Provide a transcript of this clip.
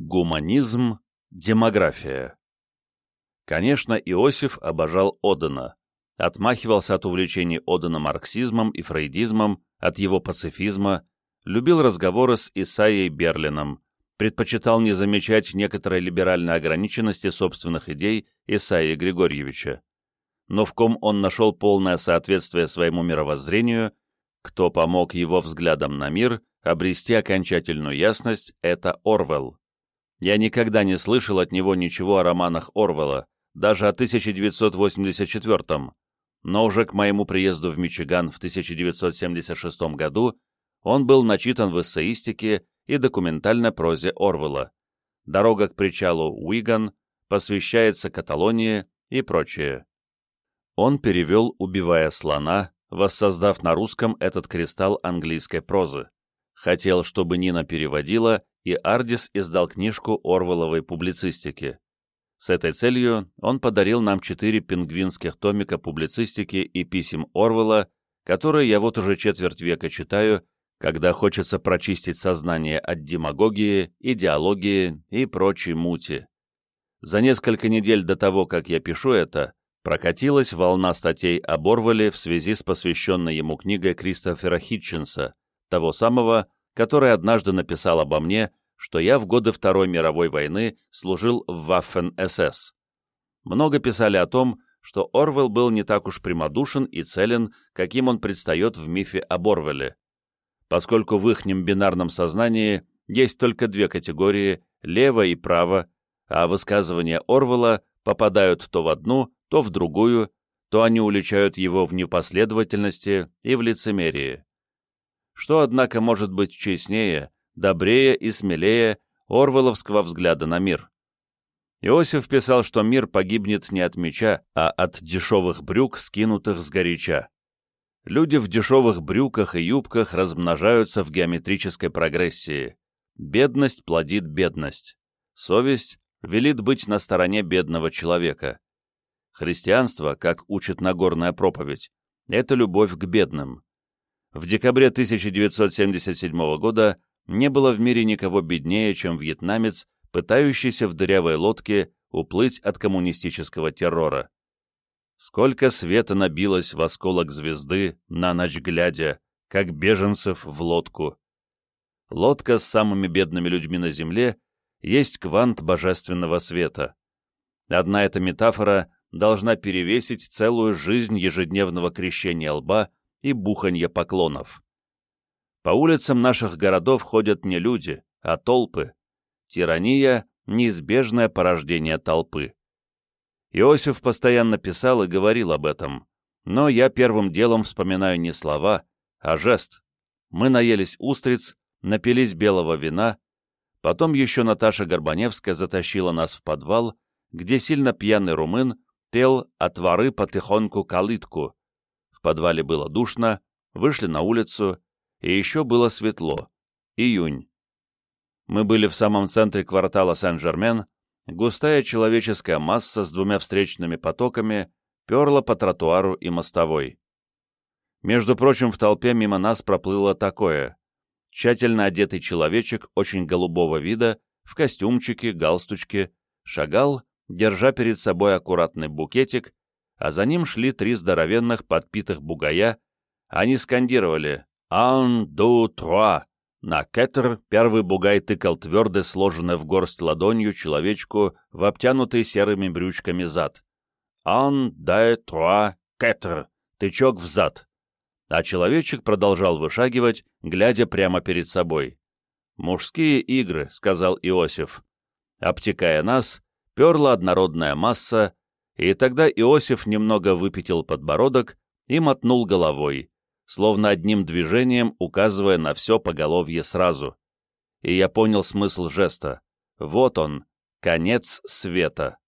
Гуманизм, демография. Конечно, Иосиф обожал Одена, отмахивался от увлечений Одена марксизмом и фрейдизмом, от его пацифизма, любил разговоры с Исаией Берлином, предпочитал не замечать некоторой либеральной ограниченности собственных идей Исаии Григорьевича. Но в ком он нашел полное соответствие своему мировоззрению, кто помог его взглядам на мир обрести окончательную ясность, это Орвелл. Я никогда не слышал от него ничего о романах Орвелла, даже о 1984 но уже к моему приезду в Мичиган в 1976 году он был начитан в эссеистике и документальной прозе Орвелла. «Дорога к причалу Уиган», посвящается Каталонии и прочее. Он перевел «Убивая слона», воссоздав на русском этот кристалл английской прозы. Хотел, чтобы Нина переводила, и Ардис издал книжку Орвелловой публицистики. С этой целью он подарил нам четыре пингвинских томика публицистики и писем Орвелла, которые я вот уже четверть века читаю когда хочется прочистить сознание от демагогии, идеологии и прочей мути. За несколько недель до того, как я пишу это, прокатилась волна статей об Орвеле в связи с посвященной ему книгой Кристофера Хитчинса, того самого, который однажды написал обо мне, что я в годы Второй мировой войны служил в Waffen-СС. Много писали о том, что Орвел был не так уж прямодушен и целен, каким он предстает в мифе об Орвеле поскольку в ихнем бинарном сознании есть только две категории – лево и право, а высказывания Орвелла попадают то в одну, то в другую, то они уличают его в непоследовательности и в лицемерии. Что, однако, может быть честнее, добрее и смелее Орвелловского взгляда на мир? Иосиф писал, что мир погибнет не от меча, а от дешевых брюк, скинутых с горяча люди в дешевых брюках и юбках размножаются в геометрической прогрессии. Бедность плодит бедность. Совесть велит быть на стороне бедного человека. Христианство, как учит Нагорная проповедь, это любовь к бедным. В декабре 1977 года не было в мире никого беднее, чем вьетнамец, пытающийся в дырявой лодке уплыть от коммунистического террора. Сколько света набилось в осколок звезды, на ночь глядя, как беженцев в лодку. Лодка с самыми бедными людьми на земле есть квант божественного света. Одна эта метафора должна перевесить целую жизнь ежедневного крещения лба и буханья поклонов. По улицам наших городов ходят не люди, а толпы. Тирания — неизбежное порождение толпы. Иосиф постоянно писал и говорил об этом, но я первым делом вспоминаю не слова, а жест. Мы наелись устриц, напились белого вина, потом еще Наташа Горбаневская затащила нас в подвал, где сильно пьяный румын пел «Отворы потихоньку калитку». В подвале было душно, вышли на улицу, и еще было светло. Июнь. Мы были в самом центре квартала Сен-Жермен, Густая человеческая масса с двумя встречными потоками перла по тротуару и мостовой. Между прочим, в толпе мимо нас проплыло такое. Тщательно одетый человечек очень голубого вида, в костюмчике, галстучке, шагал, держа перед собой аккуратный букетик, а за ним шли три здоровенных подпитых бугая, они скандировали «Ан, ду, труа», на кетер первый бугай тыкал твердо сложенной в горсть ладонью человечку в обтянутый серыми брючками зад. «Ан, дай, труа, кетер» — тычок в зад. А человечек продолжал вышагивать, глядя прямо перед собой. «Мужские игры», — сказал Иосиф. Обтекая нас, перла однородная масса, и тогда Иосиф немного выпятил подбородок и мотнул головой словно одним движением указывая на все поголовье сразу. И я понял смысл жеста. Вот он, конец света.